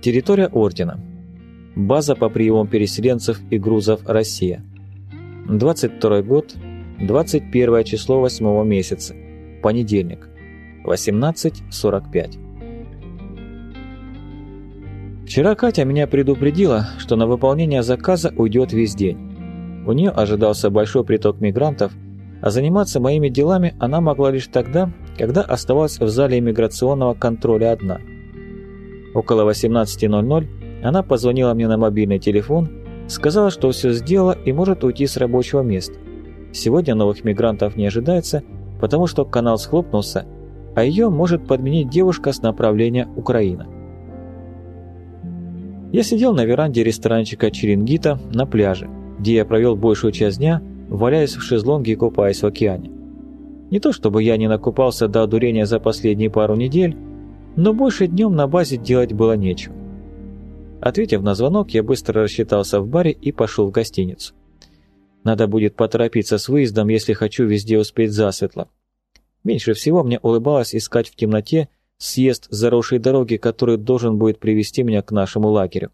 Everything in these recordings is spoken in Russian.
Территория Ордена. База по приему переселенцев и грузов «Россия». 22 год, 21 число 8 месяца. Понедельник. 18.45. Вчера Катя меня предупредила, что на выполнение заказа уйдет весь день. У нее ожидался большой приток мигрантов, а заниматься моими делами она могла лишь тогда, когда оставалась в зале иммиграционного контроля одна. Около 18.00 она позвонила мне на мобильный телефон, сказала, что все сделала и может уйти с рабочего места. Сегодня новых мигрантов не ожидается, потому что канал схлопнулся, а ее может подменить девушка с направления Украина. Я сидел на веранде ресторанчика Черингита на пляже, где я провел большую часть дня, валяясь в шезлонге и купаясь в океане. Не то чтобы я не накупался до одурения за последние пару недель, но больше днем на базе делать было нечего. Ответив на звонок, я быстро рассчитался в баре и пошел в гостиницу. Надо будет поторопиться с выездом, если хочу везде успеть засветло. Меньше всего мне улыбалось искать в темноте съезд заросшей дороги, который должен будет привести меня к нашему лагерю.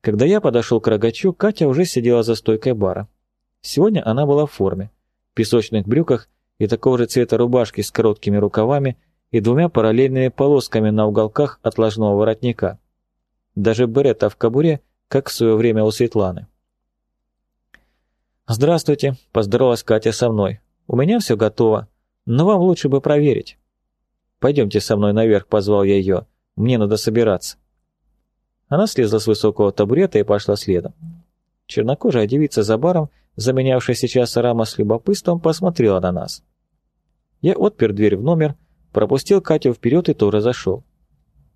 Когда я подошел к рогачу, Катя уже сидела за стойкой бара. Сегодня она была в форме, в песочных брюках и такого же цвета рубашки с короткими рукавами и двумя параллельными полосками на уголках отложного воротника. Даже берета в кобуре, как в свое время у Светланы. «Здравствуйте», – поздоровалась Катя со мной. «У меня все готово, но вам лучше бы проверить». «Пойдемте со мной наверх», – позвал я ее. «Мне надо собираться». Она слезла с высокого табурета и пошла следом. Чернокожая девица за баром, заменявшая сейчас Рама с любопытством, посмотрела на нас. Я отпер дверь в номер, пропустил Катю вперед и тоже зашел.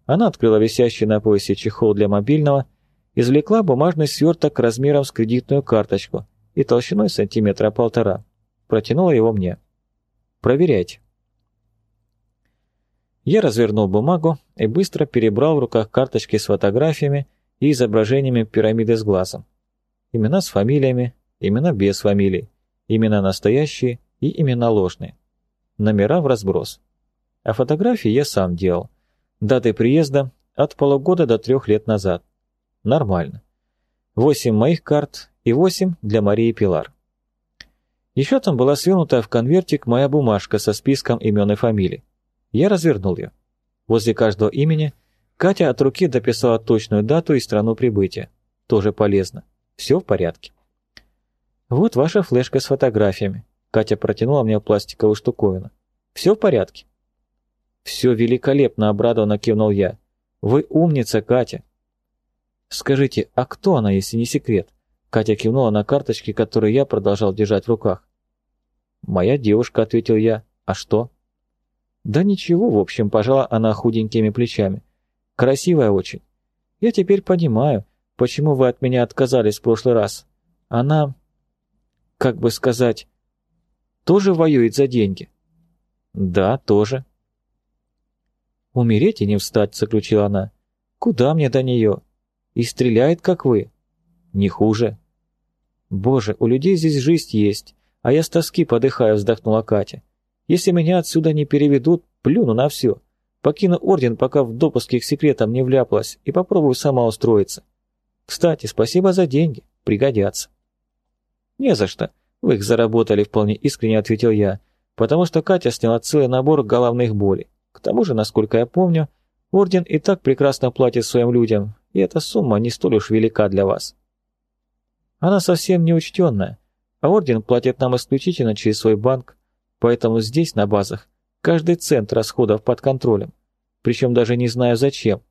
Она открыла висящий на поясе чехол для мобильного, извлекла бумажный сверток размером с кредитную карточку и толщиной сантиметра полтора, протянула его мне. «Проверяйте». Я развернул бумагу и быстро перебрал в руках карточки с фотографиями и изображениями пирамиды с глазом. Имена с фамилиями, имена без фамилий, имена настоящие и имена ложные. Номера в разброс а фотографии я сам делал. Даты приезда от полугода до трех лет назад. Нормально. Восемь моих карт и восемь для Марии Пилар. Еще там была свернутая в конвертик моя бумажка со списком имен и фамилий. Я развернул ее. Возле каждого имени Катя от руки дописала точную дату и страну прибытия. Тоже полезно. Все в порядке. Вот ваша флешка с фотографиями. Катя протянула мне пластиковую штуковину. Все в порядке. «Все великолепно!» — обрадованно кивнул я. «Вы умница, Катя!» «Скажите, а кто она, если не секрет?» Катя кивнула на карточки, которые я продолжал держать в руках. «Моя девушка», — ответил я. «А что?» «Да ничего, в общем», — пожала она худенькими плечами. «Красивая очень. Я теперь понимаю, почему вы от меня отказались в прошлый раз. Она, как бы сказать, тоже воюет за деньги?» «Да, тоже. «Умереть и не встать», — заключила она. «Куда мне до нее? И стреляет, как вы?» «Не хуже». «Боже, у людей здесь жизнь есть, а я с тоски подыхаю», — вздохнула Катя. «Если меня отсюда не переведут, плюну на все. Покину орден, пока в допуске к секретам не вляпалась, и попробую сама устроиться. Кстати, спасибо за деньги, пригодятся». «Не за что. Вы их заработали», — вполне искренне ответил я, потому что Катя сняла целый набор головных болей. К тому же, насколько я помню, Орден и так прекрасно платит своим людям, и эта сумма не столь уж велика для вас. Она совсем не учтенная, а Орден платит нам исключительно через свой банк, поэтому здесь, на базах, каждый цент расходов под контролем, причем даже не знаю зачем,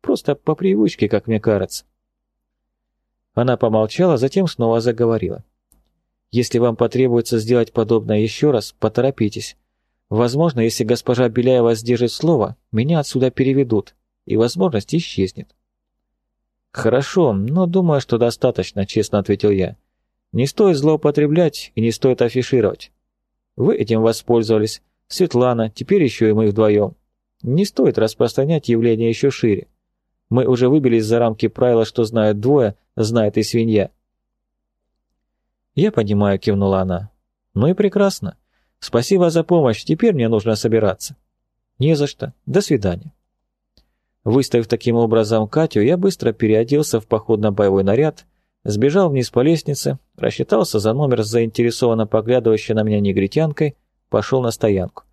просто по привычке, как мне кажется. Она помолчала, затем снова заговорила. «Если вам потребуется сделать подобное еще раз, поторопитесь. Возможно, если госпожа Беляева сдержит слово, меня отсюда переведут, и возможность исчезнет. «Хорошо, но думаю, что достаточно», — честно ответил я. «Не стоит злоупотреблять и не стоит афишировать. Вы этим воспользовались, Светлана, теперь еще и мы вдвоем. Не стоит распространять явление еще шире. Мы уже выбились за рамки правила, что знают двое, знает и свинья». «Я понимаю», — кивнула она. «Ну и прекрасно. «Спасибо за помощь, теперь мне нужно собираться». «Не за что. До свидания». Выставив таким образом Катю, я быстро переоделся в походно-боевой наряд, сбежал вниз по лестнице, рассчитался за номер с заинтересованно поглядывающей на меня негритянкой, пошел на стоянку.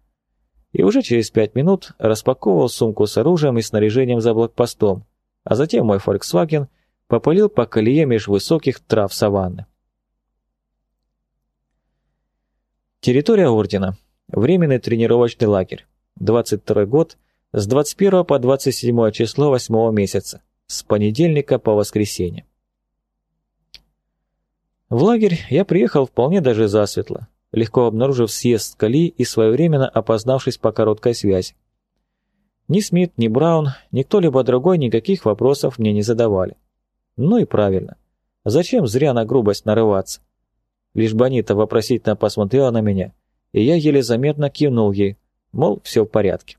И уже через пять минут распаковывал сумку с оружием и снаряжением за блокпостом, а затем мой Volkswagen попылил по колее меж высоких трав саванны. Территория Ордена. Временный тренировочный лагерь. 22 год, с 21 по 27 число 8 месяца, с понедельника по воскресенье. В лагерь я приехал вполне даже засветло, легко обнаружив съезд скали и своевременно опознавшись по короткой связи. Ни Смит, ни Браун, ни кто-либо другой никаких вопросов мне не задавали. Ну и правильно. Зачем зря на грубость нарываться? Лишь Бонита вопросительно посмотрела на меня, и я еле заметно кивнул ей, мол, все в порядке.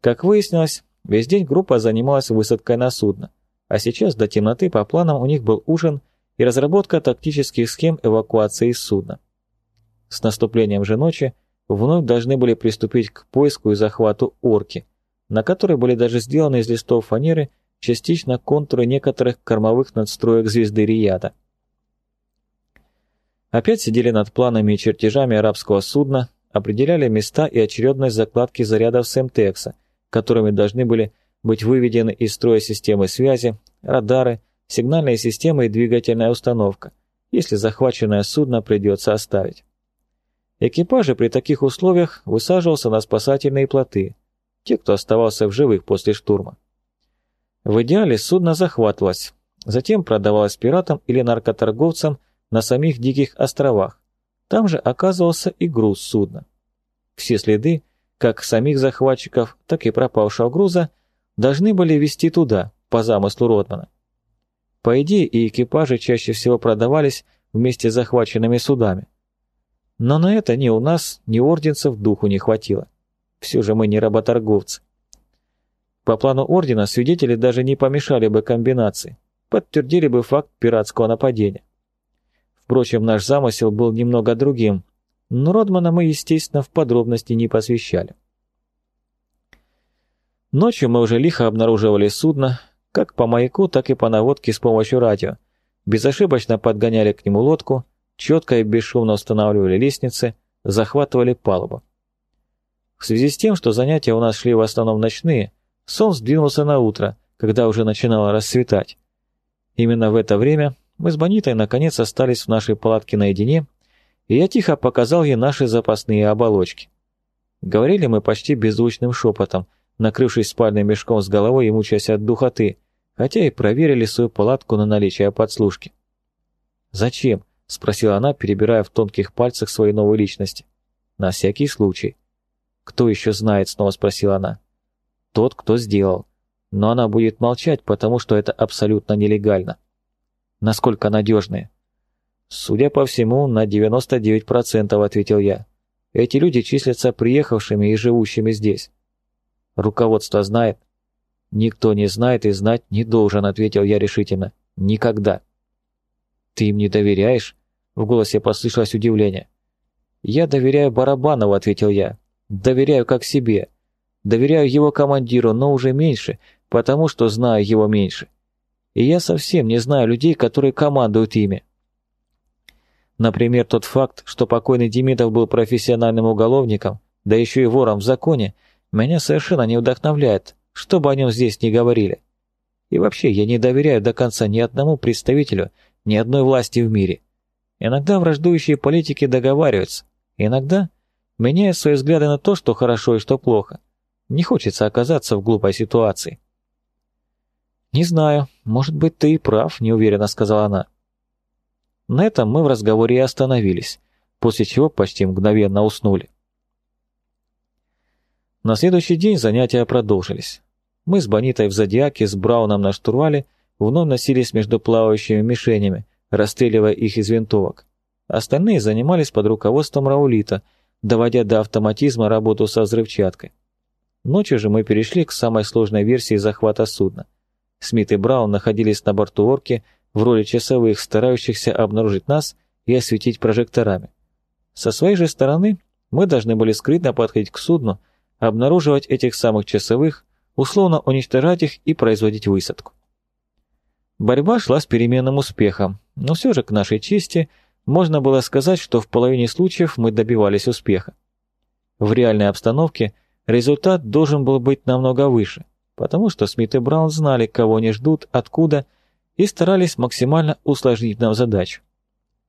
Как выяснилось, весь день группа занималась высадкой на судно, а сейчас до темноты по планам у них был ужин и разработка тактических схем эвакуации судна. С наступлением же ночи вновь должны были приступить к поиску и захвату орки, на которой были даже сделаны из листов фанеры частично контуры некоторых кормовых надстроек звезды Рияда. Опять сидели над планами и чертежами арабского судна, определяли места и очередность закладки зарядов Семтекса, которыми должны были быть выведены из строя системы связи, радары, сигнальные системы и двигательная установка, если захваченное судно придется оставить. Экипажи при таких условиях высаживался на спасательные плоты, те, кто оставался в живых после штурма. В идеале судно захватывалось, затем продавалось пиратам или наркоторговцам на самих Диких островах. Там же оказывался и груз судна. Все следы, как самих захватчиков, так и пропавшего груза, должны были вести туда, по замыслу Ротмана. По идее, и экипажи чаще всего продавались вместе с захваченными судами. Но на это ни у нас, ни орденцев духу не хватило. Все же мы не работорговцы. По плану ордена свидетели даже не помешали бы комбинации, подтвердили бы факт пиратского нападения. Впрочем, наш замысел был немного другим, но Родмана мы, естественно, в подробности не посвящали. Ночью мы уже лихо обнаруживали судно, как по маяку, так и по наводке с помощью радио. Безошибочно подгоняли к нему лодку, четко и бесшумно устанавливали лестницы, захватывали палубу. В связи с тем, что занятия у нас шли в основном ночные, сон сдвинулся на утро, когда уже начинало расцветать. Именно в это время мы с Бонитой наконец остались в нашей палатке наедине, и я тихо показал ей наши запасные оболочки. Говорили мы почти беззвучным шепотом, накрывшись спальным мешком с головой и мучаясь от духоты, хотя и проверили свою палатку на наличие подслушки. «Зачем?» — спросила она, перебирая в тонких пальцах своей новой личности. «На всякий случай». «Кто еще знает?» — снова спросила она. «Тот, кто сделал. Но она будет молчать, потому что это абсолютно нелегально». Насколько надежные? Судя по всему, на 99%, ответил я. Эти люди числятся приехавшими и живущими здесь. Руководство знает? Никто не знает и знать не должен, ответил я решительно. Никогда. Ты им не доверяешь? В голосе послышалось удивление. Я доверяю Барабанову, ответил я. Доверяю как себе. Доверяю его командиру, но уже меньше, потому что знаю его меньше и я совсем не знаю людей, которые командуют ими. Например, тот факт, что покойный Демидов был профессиональным уголовником, да еще и вором в законе, меня совершенно не вдохновляет, что бы о нем здесь ни говорили. И вообще, я не доверяю до конца ни одному представителю, ни одной власти в мире. Иногда враждующие политики договариваются, иногда меняют свои взгляды на то, что хорошо и что плохо. Не хочется оказаться в глупой ситуации. «Не знаю, может быть, ты и прав», — неуверенно сказала она. На этом мы в разговоре и остановились, после чего почти мгновенно уснули. На следующий день занятия продолжились. Мы с Бонитой в Зодиаке, с Брауном на штурвале вновь носились между плавающими мишенями, расстреливая их из винтовок. Остальные занимались под руководством Раулита, доводя до автоматизма работу со взрывчаткой. Ночью же мы перешли к самой сложной версии захвата судна — Смит и Браун находились на борту орки в роли часовых, старающихся обнаружить нас и осветить прожекторами. Со своей же стороны мы должны были скрытно подходить к судну, обнаруживать этих самых часовых, условно уничтожать их и производить высадку. Борьба шла с переменным успехом, но все же к нашей чести можно было сказать, что в половине случаев мы добивались успеха. В реальной обстановке результат должен был быть намного выше, потому что Смит и Браун знали, кого они ждут, откуда, и старались максимально усложнить нам задачу.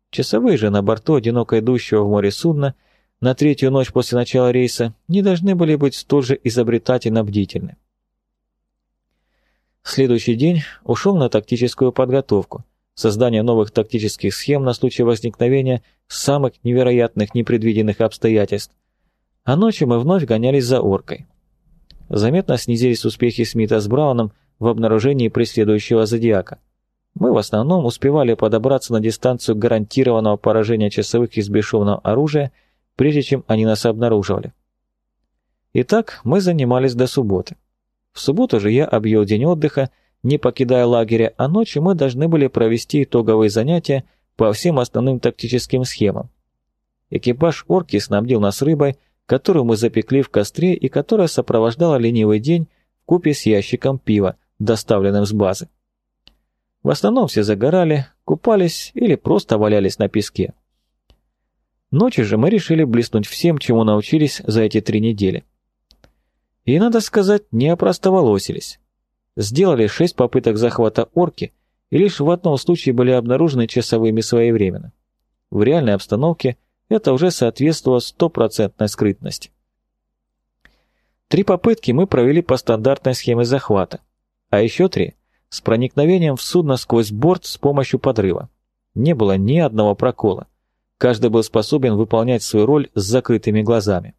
Часовые же на борту одиноко идущего в море судна на третью ночь после начала рейса не должны были быть столь же изобретательно бдительны. Следующий день ушел на тактическую подготовку, создание новых тактических схем на случай возникновения самых невероятных непредвиденных обстоятельств. А ночью мы вновь гонялись за оркой. Заметно снизились успехи Смита с Брауном в обнаружении преследующего зодиака. Мы в основном успевали подобраться на дистанцию гарантированного поражения часовых из бесшумного оружия, прежде чем они нас обнаруживали. Итак, мы занимались до субботы. В субботу же я объявил день отдыха, не покидая лагеря, а ночью мы должны были провести итоговые занятия по всем основным тактическим схемам. Экипаж «Орки» снабдил нас рыбой, которую мы запекли в костре и которая сопровождала ленивый день в купе с ящиком пива, доставленным с базы. В основном все загорали, купались или просто валялись на песке. Ночью же мы решили блеснуть всем, чему научились за эти три недели. И, надо сказать, не опростоволосились. Сделали шесть попыток захвата орки, и лишь в одном случае были обнаружены часовыми своевременно. В реальной обстановке это уже соответствовало стопроцентной скрытности. Три попытки мы провели по стандартной схеме захвата, а еще три с проникновением в судно сквозь борт с помощью подрыва. Не было ни одного прокола. Каждый был способен выполнять свою роль с закрытыми глазами.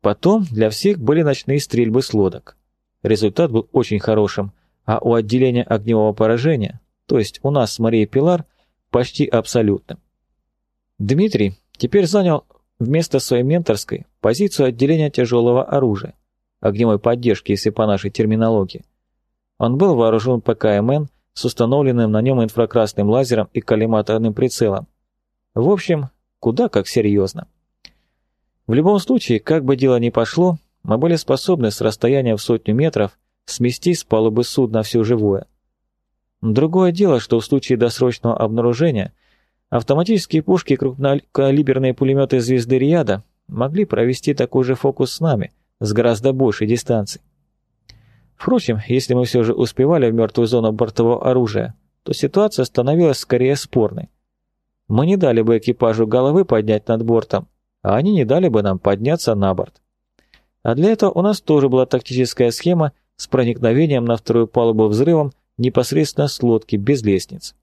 Потом для всех были ночные стрельбы с лодок. Результат был очень хорошим, а у отделения огневого поражения, то есть у нас с Марией Пилар, почти абсолютным. Дмитрий теперь занял вместо своей менторской позицию отделения тяжелого оружия, огневой поддержки, если по нашей терминологии. Он был вооружен ПКМН с установленным на нем инфракрасным лазером и коллиматорным прицелом. В общем, куда как серьезно. В любом случае, как бы дело ни пошло, мы были способны с расстояния в сотню метров смести с палубы судна все живое. Другое дело, что в случае досрочного обнаружения автоматические пушки и крупнокалиберные пулеметы звезды Риада могли провести такой же фокус с нами, с гораздо большей дистанции. Впрочем, если мы все же успевали в мертвую зону бортового оружия, то ситуация становилась скорее спорной. Мы не дали бы экипажу головы поднять над бортом, а они не дали бы нам подняться на борт. А для этого у нас тоже была тактическая схема с проникновением на вторую палубу взрывом непосредственно с лодки, без лестниц.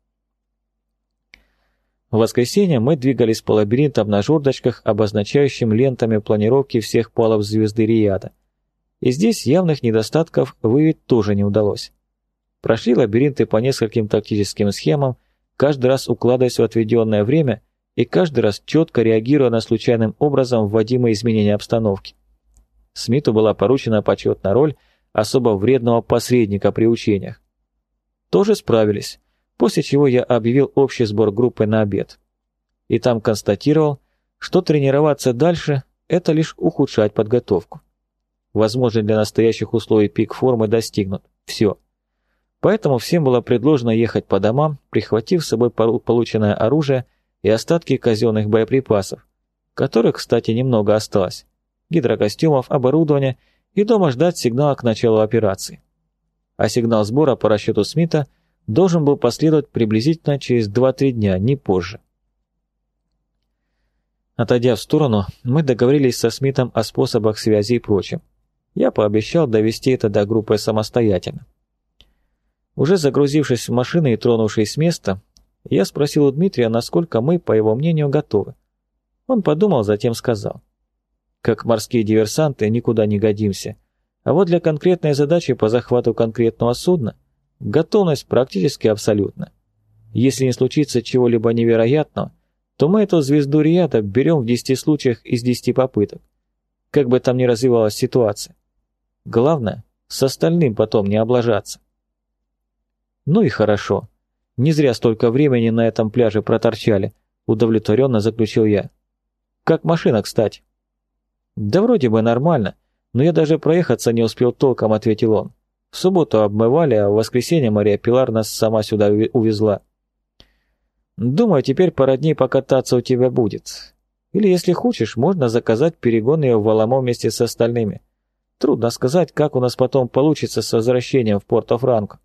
В воскресенье мы двигались по лабиринтам на жердочках, обозначающим лентами планировки всех палуб звезды Рияда. И здесь явных недостатков выявить тоже не удалось. Прошли лабиринты по нескольким тактическим схемам, каждый раз укладываясь в отведенное время и каждый раз четко реагируя на случайным образом вводимые изменения обстановки. Смиту была поручена почетная роль особо вредного посредника при учениях. Тоже справились, после чего я объявил общий сбор группы на обед. И там констатировал, что тренироваться дальше – это лишь ухудшать подготовку. Возможно, для настоящих условий пик формы достигнут. Все. Поэтому всем было предложено ехать по домам, прихватив с собой полученное оружие – и остатки казенных боеприпасов, которых, кстати, немного осталось, гидрокостюмов, оборудования и дома ждать сигнала к началу операции. А сигнал сбора по расчету Смита должен был последовать приблизительно через 2-3 дня, не позже. Отойдя в сторону, мы договорились со Смитом о способах связи и прочем. Я пообещал довести это до группы самостоятельно. Уже загрузившись в машины и тронувшись с места, я спросил у Дмитрия, насколько мы, по его мнению, готовы. Он подумал, затем сказал. Как морские диверсанты никуда не годимся. А вот для конкретной задачи по захвату конкретного судна готовность практически абсолютна. Если не случится чего-либо невероятного, то мы эту звезду Рията берем в 10 случаях из 10 попыток. Как бы там ни развивалась ситуация. Главное, с остальным потом не облажаться. Ну и хорошо. Не зря столько времени на этом пляже проторчали, удовлетворенно заключил я. Как машина, кстати? Да вроде бы нормально, Но я даже проехаться не успел толком, ответил он. В субботу обмывали, а в воскресенье Мария Пилар нас сама сюда увезла. Думаю, теперь пара дней покататься у тебя будет. Или, если хочешь, можно заказать перегон ее в Валамо вместе с остальными. Трудно сказать, как у нас потом получится с возвращением в Порто-Франко.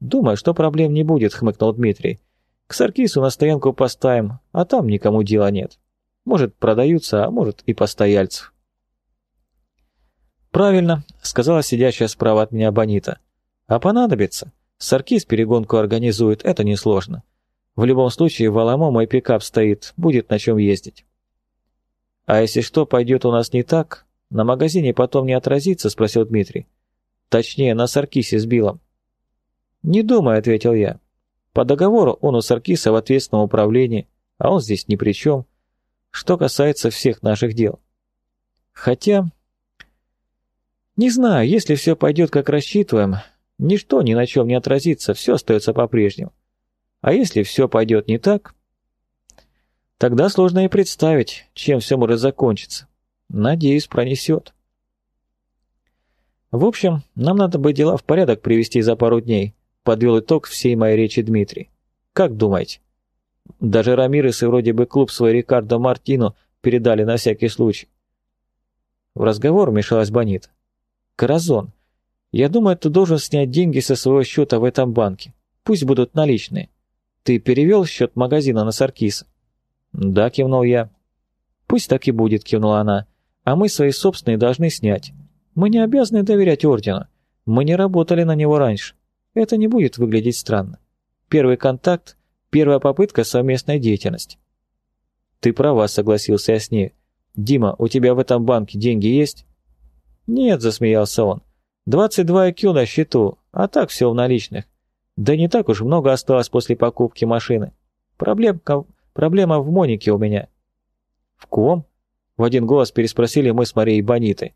Думаю, что проблем не будет, хмыкнул Дмитрий. К Саркису на стоянку поставим, а там никому дела нет. Может, продаются, а может и постояльцев. «Правильно», — сказала сидящая справа от меня Бонита. «А понадобится. Саркис перегонку организует, это несложно. В любом случае, в Аламо мой пикап стоит, будет на чем ездить». «А если что пойдет у нас не так, на магазине потом не отразится?» — спросил Дмитрий. «Точнее, на Саркисе с Биллом». «Не думай», — ответил я. «По договору он у Саркиса в ответственном управлении, а он здесь ни при чем что касается всех наших дел. Хотя... Не знаю, если все пойдет как рассчитываем, ничто ни на чем не отразится, все остается по-прежнему. А если все пойдет не так, тогда сложно и представить, чем все может закончиться. Надеюсь, пронесет. В общем, нам надо бы дела в порядок привести за пару дней, подвел итог всей моей речи Дмитрий. Как думаете? Даже Рамирес и вроде бы клуб свой Рикардо Мартину передали на всякий случай. В разговор вмешалась Бонит. «Каразон, я думаю, ты должен снять деньги со своего счета в этом банке. Пусть будут наличные. Ты перевел счет магазина на Саркиса?» «Да», — кивнул я. «Пусть так и будет», — кивнула она. «А мы свои собственные должны снять. Мы не обязаны доверять ордену. Мы не работали на него раньше. Это не будет выглядеть странно. Первый контакт Первая попытка совместной деятельности. Ты права, согласился я с ней. Дима, у тебя в этом банке деньги есть? Нет, засмеялся он. 22 IQ на счету, а так все в наличных. Да не так уж много осталось после покупки машины. Проблемка, проблема в Монике у меня. В ком? В один голос переспросили мы с Марией Бонитой.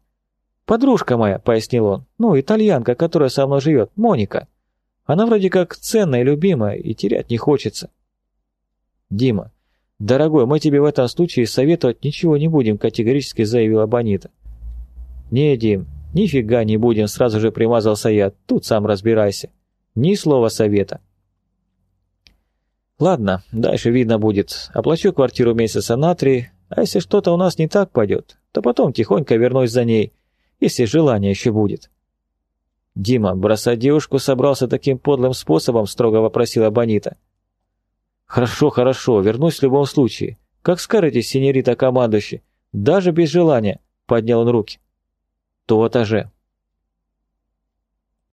«Подружка моя», — пояснил он. «Ну, итальянка, которая со мной живет, Моника. Она вроде как ценная любимая, и терять не хочется. Дима, дорогой, мы тебе в этом случае советовать ничего не будем, категорически заявила Бонита. Не, Дим, нифига не будем, сразу же примазался я, тут сам разбирайся. Ни слова совета. Ладно, дальше видно будет. Оплачу квартиру месяца на три, а если что-то у нас не так пойдет, то потом тихонько вернусь за ней, если желание еще будет. «Дима, бросать девушку собрался таким подлым способом?» – строго вопросила Бонита. «Хорошо, хорошо, вернусь в любом случае. Как скажете, синьорита командующий, даже без желания», – поднял он руки. «То-то же.